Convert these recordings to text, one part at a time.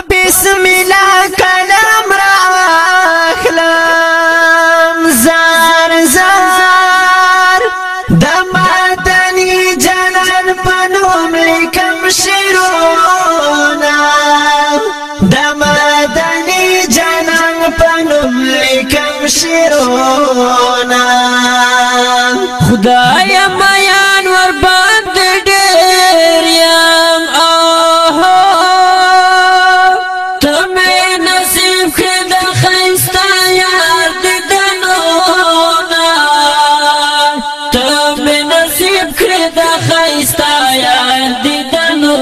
بسم الله کلم را اخلم زار زار د مدني جنان پنو مې کم شیرونا د مدني جنان پنو مې کم شیرونا خیستا یاد دیدنو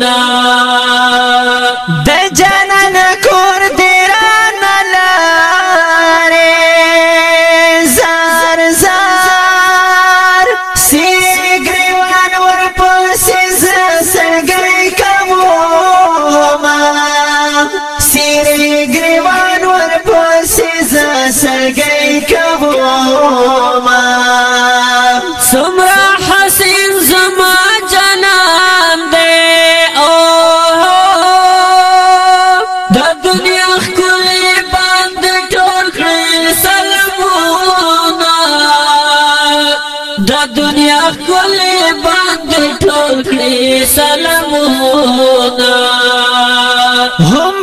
نا د جنن کور دیران لاره زار زار سیگریوان ورپس زسنگی کمو ما سیگریوان ورپس زسنگی کمو دنیا کلی باندې ټوکړي سلامونه هم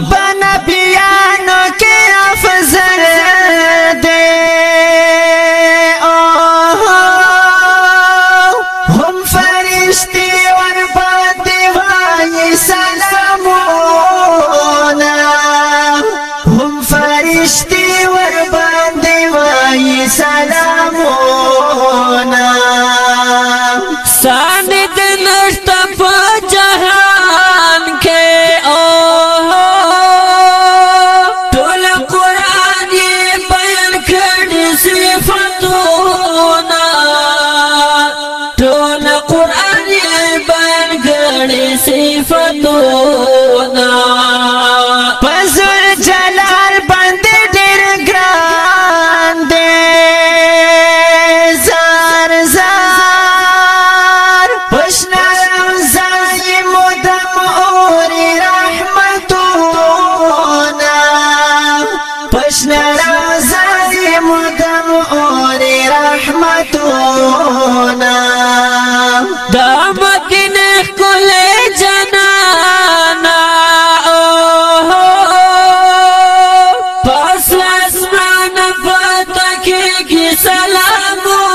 ستړي صفاتونه پزړ جلال باندې ډېر ګران دي زار زار پښنا زای مدام اور رحمتونه پښنا زای مدام اور رحمتونه سلام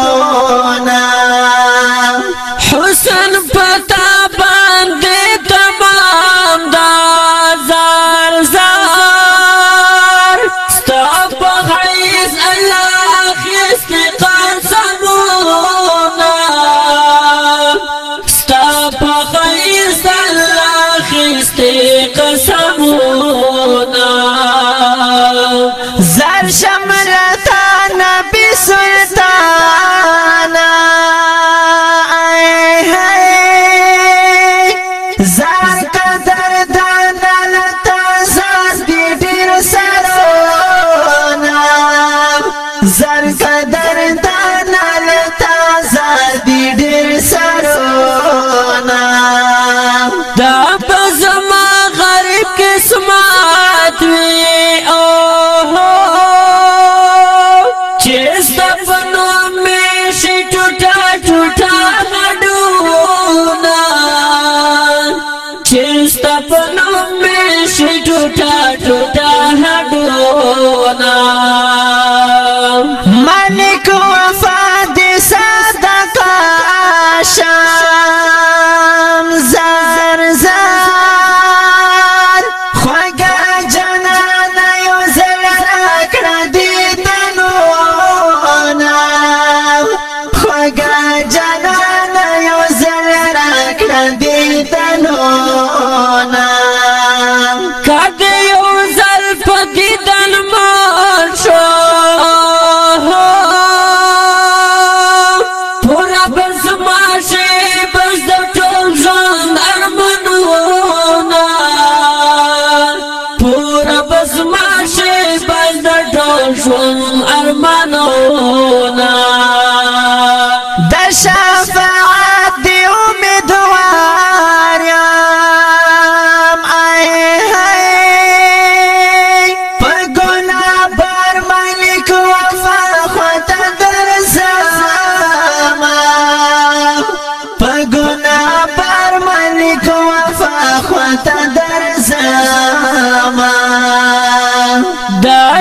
Hello. I'm not jana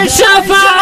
沙发。